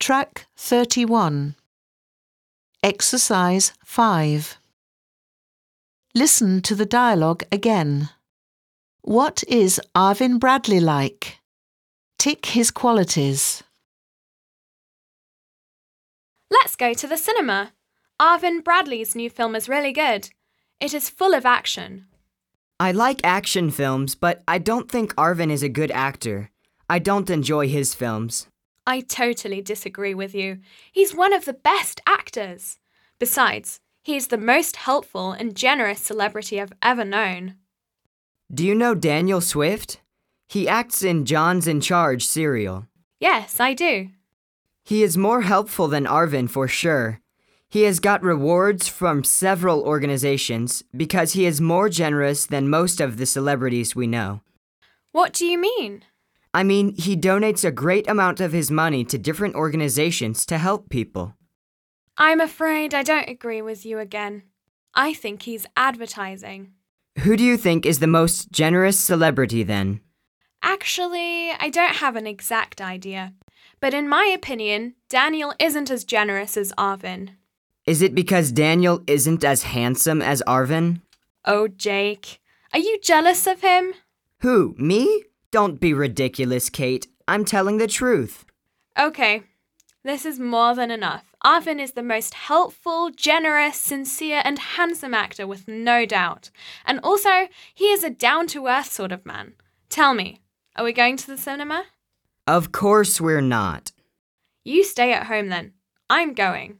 Track 31. Exercise 5. Listen to the dialogue again. What is Arvin Bradley like? Tick his qualities. Let's go to the cinema. Arvin Bradley's new film is really good. It is full of action. I like action films, but I don't think Arvin is a good actor. I don't enjoy his films. I totally disagree with you. He's one of the best actors. Besides, he is the most helpful and generous celebrity I've ever known. Do you know Daniel Swift? He acts in John's in Charge serial. Yes, I do. He is more helpful than Arvin for sure. He has got rewards from several organizations because he is more generous than most of the celebrities we know. What do you mean? I mean, he donates a great amount of his money to different organizations to help people. I'm afraid I don't agree with you again. I think he's advertising. Who do you think is the most generous celebrity then? Actually, I don't have an exact idea. But in my opinion, Daniel isn't as generous as Arvin. Is it because Daniel isn't as handsome as Arvin? Oh, Jake, are you jealous of him? Who, me? Don't be ridiculous, Kate. I'm telling the truth. Okay, this is more than enough. Arvin is the most helpful, generous, sincere, and handsome actor with no doubt. And also, he is a down to earth sort of man. Tell me, are we going to the cinema? Of course we're not. You stay at home then. I'm going.